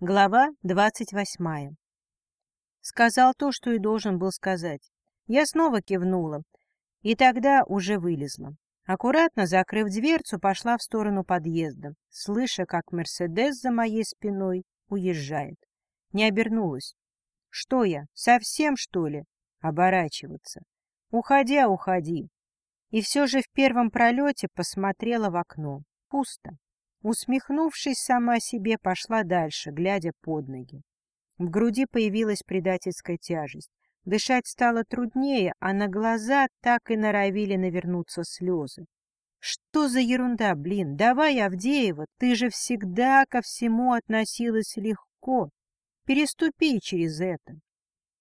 Глава двадцать восьмая. Сказал то, что и должен был сказать. Я снова кивнула, и тогда уже вылезла. Аккуратно закрыв дверцу, пошла в сторону подъезда, слыша, как «Мерседес» за моей спиной уезжает. Не обернулась. Что я, совсем, что ли? Оборачиваться. Уходи, а уходи. И все же в первом пролете посмотрела в окно. Пусто. Усмехнувшись сама себе, пошла дальше, глядя под ноги. В груди появилась предательская тяжесть. Дышать стало труднее, а на глаза так и норовили навернуться слезы. Что за ерунда, блин? Давай, Авдеева, ты же всегда ко всему относилась легко. Переступи через это.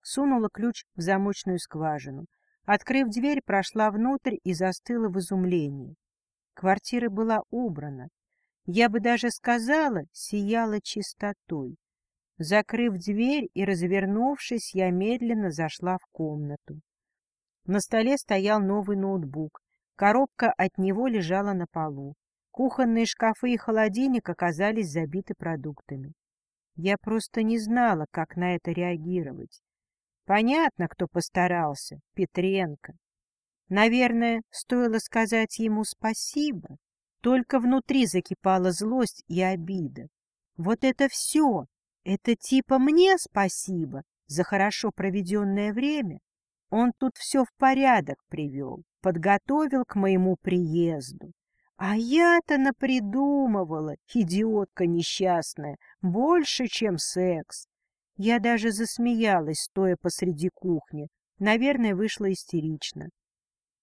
Сунула ключ в замочную скважину. Открыв дверь, прошла внутрь и застыла в изумлении. Квартира была убрана, я бы даже сказала, сияла чистотой. Закрыв дверь и развернувшись, я медленно зашла в комнату. На столе стоял новый ноутбук. Коробка от него лежала на полу. Кухонные шкафы и холодильник оказались забиты продуктами. Я просто не знала, как на это реагировать. Понятно, кто постарался. Петренко. Наверное, стоило сказать ему спасибо. Только внутри закипала злость и обида. Вот это все! Это типа мне спасибо за хорошо проведенное время. Он тут все в порядок привел, подготовил к моему приезду. А я-то напридумывала, идиотка несчастная, больше, чем секс. Я даже засмеялась, стоя посреди кухни. Наверное, вышла истерично.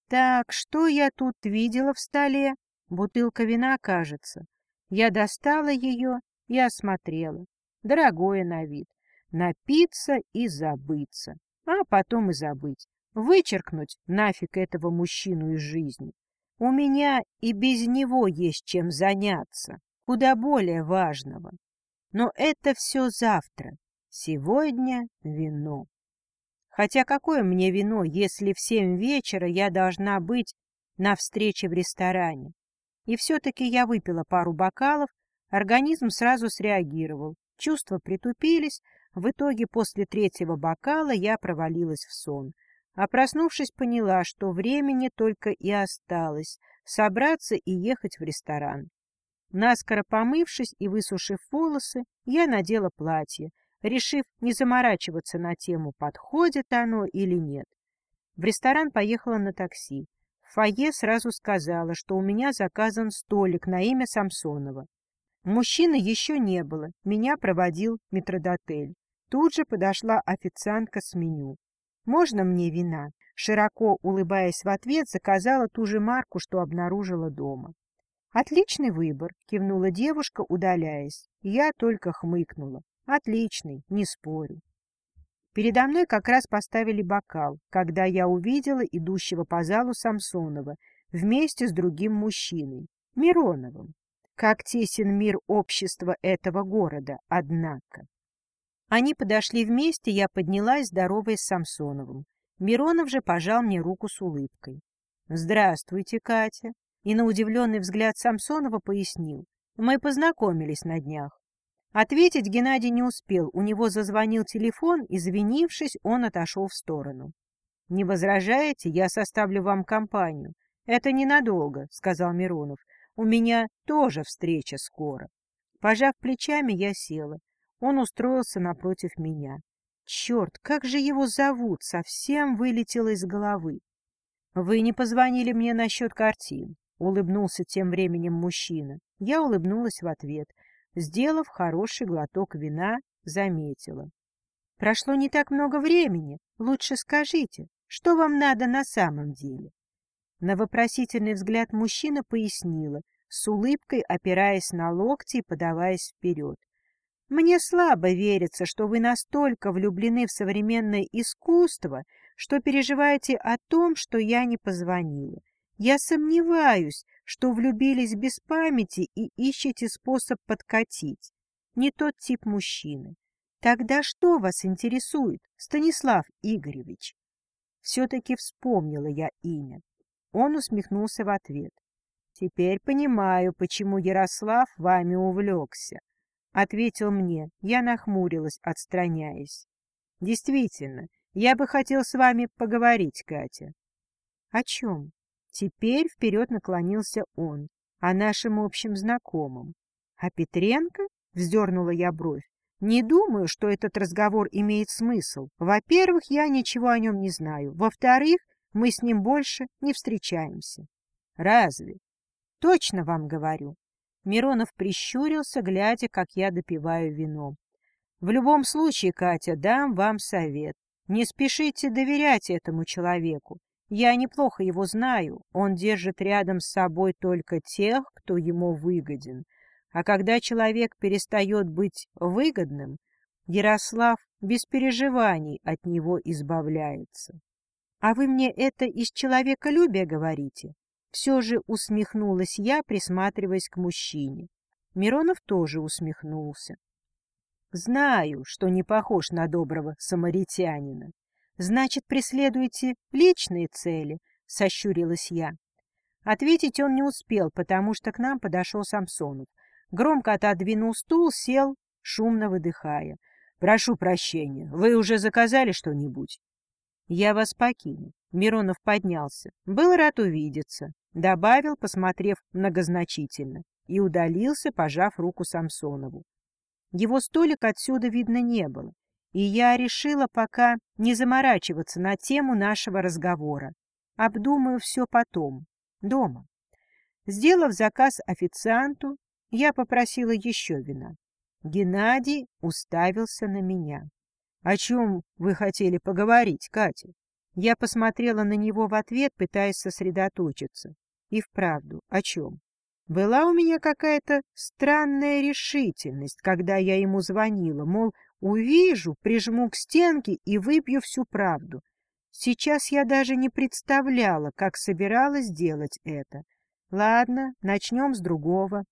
Так, что я тут видела в столе? Бутылка вина, кажется. Я достала ее и осмотрела. Дорогое на вид. Напиться и забыться. А потом и забыть. Вычеркнуть нафиг этого мужчину из жизни. У меня и без него есть чем заняться. Куда более важного. Но это все завтра. Сегодня вино. Хотя какое мне вино, если в семь вечера я должна быть на встрече в ресторане? И все-таки я выпила пару бокалов, организм сразу среагировал, чувства притупились, в итоге после третьего бокала я провалилась в сон. А проснувшись, поняла, что времени только и осталось собраться и ехать в ресторан. Наскоро помывшись и высушив волосы, я надела платье, решив не заморачиваться на тему, подходит оно или нет. В ресторан поехала на такси фойе сразу сказала, что у меня заказан столик на имя Самсонова. Мужчины еще не было, меня проводил метродотель. Тут же подошла официантка с меню. «Можно мне вина?» Широко улыбаясь в ответ, заказала ту же марку, что обнаружила дома. «Отличный выбор», — кивнула девушка, удаляясь. Я только хмыкнула. «Отличный, не спорю». Передо мной как раз поставили бокал, когда я увидела идущего по залу Самсонова вместе с другим мужчиной, Мироновым. Как тесен мир общества этого города, однако. Они подошли вместе, я поднялась, здоровая с Самсоновым. Миронов же пожал мне руку с улыбкой. «Здравствуйте, Катя!» И на удивленный взгляд Самсонова пояснил. «Мы познакомились на днях. Ответить Геннадий не успел, у него зазвонил телефон, извинившись, он отошел в сторону. — Не возражаете, я составлю вам компанию. — Это ненадолго, — сказал Миронов. — У меня тоже встреча скоро. Пожав плечами, я села. Он устроился напротив меня. Черт, как же его зовут, совсем вылетело из головы. — Вы не позвонили мне насчет картин, — улыбнулся тем временем мужчина. Я улыбнулась в ответ — Сделав хороший глоток вина, заметила. «Прошло не так много времени. Лучше скажите, что вам надо на самом деле?» На вопросительный взгляд мужчина пояснила, с улыбкой опираясь на локти и подаваясь вперед. «Мне слабо верится, что вы настолько влюблены в современное искусство, что переживаете о том, что я не позвонила. Я сомневаюсь, что влюбились без памяти и ищете способ подкатить. Не тот тип мужчины. Тогда что вас интересует, Станислав Игоревич? Все-таки вспомнила я имя. Он усмехнулся в ответ. Теперь понимаю, почему Ярослав вами увлекся. — ответил мне. Я нахмурилась, отстраняясь. — Действительно, я бы хотел с вами поговорить, Катя. — О чем? Теперь вперед наклонился он, о нашем общем знакомом. — А Петренко? — вздернула я бровь. Не думаю, что этот разговор имеет смысл. Во-первых, я ничего о нем не знаю. Во-вторых, мы с ним больше не встречаемся. Разве? Точно вам говорю. Миронов прищурился, глядя, как я допиваю вино. В любом случае, Катя, дам вам совет. Не спешите доверять этому человеку. Я неплохо его знаю. Он держит рядом с собой только тех, кто ему выгоден. А когда человек перестает быть выгодным, Ярослав без переживаний от него избавляется. — А вы мне это из человеколюбия говорите? Все же усмехнулась я, присматриваясь к мужчине. Миронов тоже усмехнулся. — Знаю, что не похож на доброго самаритянина. Значит, преследуете личные цели? — сощурилась я. Ответить он не успел, потому что к нам подошел Самсонов — Громко отодвинул стул, сел, шумно выдыхая. — Прошу прощения, вы уже заказали что-нибудь? — Я вас покину. Миронов поднялся. Был рад увидеться. Добавил, посмотрев многозначительно, и удалился, пожав руку Самсонову. Его столик отсюда видно не было, и я решила пока не заморачиваться на тему нашего разговора. Обдумаю все потом, дома. Сделав заказ официанту, я попросила еще вина. Геннадий уставился на меня. — О чем вы хотели поговорить, Катя? Я посмотрела на него в ответ, пытаясь сосредоточиться. И вправду, о чем? Была у меня какая-то странная решительность, когда я ему звонила, мол, увижу, прижму к стенке и выпью всю правду. Сейчас я даже не представляла, как собиралась делать это. Ладно, начнем с другого.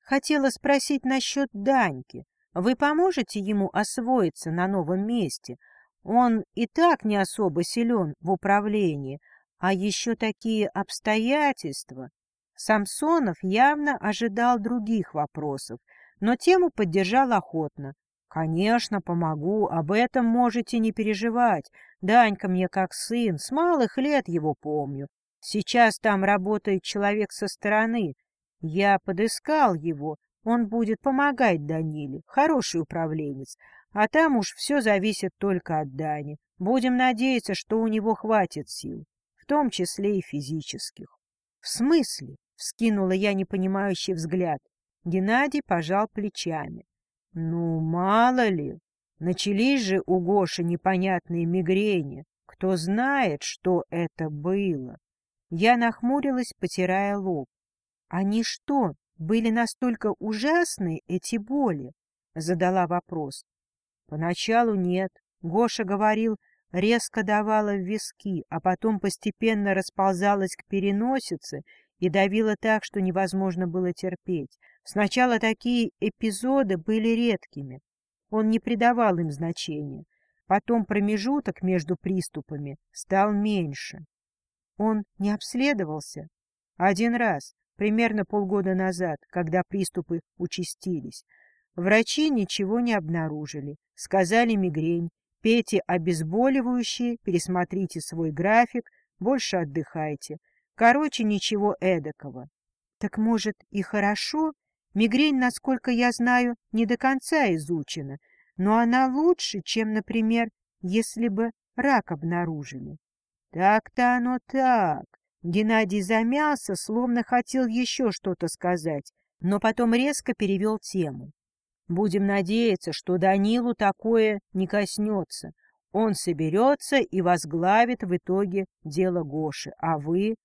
Хотела спросить насчет Даньки. Вы поможете ему освоиться на новом месте? Он и так не особо силен в управлении, а еще такие обстоятельства. Самсонов явно ожидал других вопросов, но тему поддержал охотно. «Конечно, помогу, об этом можете не переживать. Данька мне как сын, с малых лет его помню. Сейчас там работает человек со стороны, я подыскал его, он будет помогать Даниле, хороший управленец, а там уж все зависит только от Дани. Будем надеяться, что у него хватит сил, в том числе и физических. — В смысле? — вскинула я непонимающий взгляд. Геннадий пожал плечами. — Ну, мало ли. Начались же у Гоши непонятные мигрени. Кто знает, что это было? Я нахмурилась, потирая лоб. Они что, были настолько ужасны, эти боли? Задала вопрос. Поначалу нет. Гоша говорил, резко давала в виски, а потом постепенно расползалась к переносице и давила так, что невозможно было терпеть. Сначала такие эпизоды были редкими. Он не придавал им значения. Потом промежуток между приступами стал меньше. Он не обследовался? Один раз, примерно полгода назад, когда приступы участились. Врачи ничего не обнаружили. Сказали мигрень. Пейте обезболивающие, пересмотрите свой график, больше отдыхайте. Короче, ничего эдакого. Так может и хорошо? Мигрень, насколько я знаю, не до конца изучена, но она лучше, чем, например, если бы рак обнаружили. Так-то оно так. Геннадий замялся, словно хотел еще что-то сказать, но потом резко перевел тему. Будем надеяться, что Данилу такое не коснется. Он соберется и возглавит в итоге дело Гоши. А вы?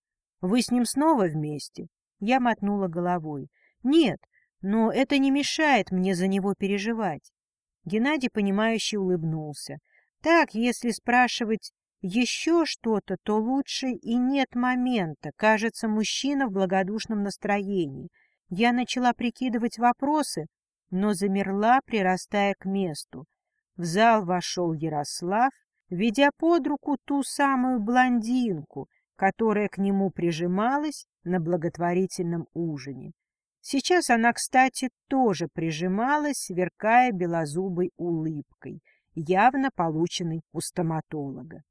Вы с ним снова вместе? Я мотнула головой. Нет, но это не мешает мне за него переживать. Геннадий, понимающе улыбнулся. Так, если спрашивать еще что-то, то лучше и нет момента. Кажется, мужчина в благодушном настроении. Я начала прикидывать вопросы, но замерла, прирастая к месту. В зал вошел Ярослав, ведя под руку ту самую блондинку, которая к нему прижималась на благотворительном ужине. Сейчас она, кстати, тоже прижималась, сверкая белозубой улыбкой, явно полученной у стоматолога.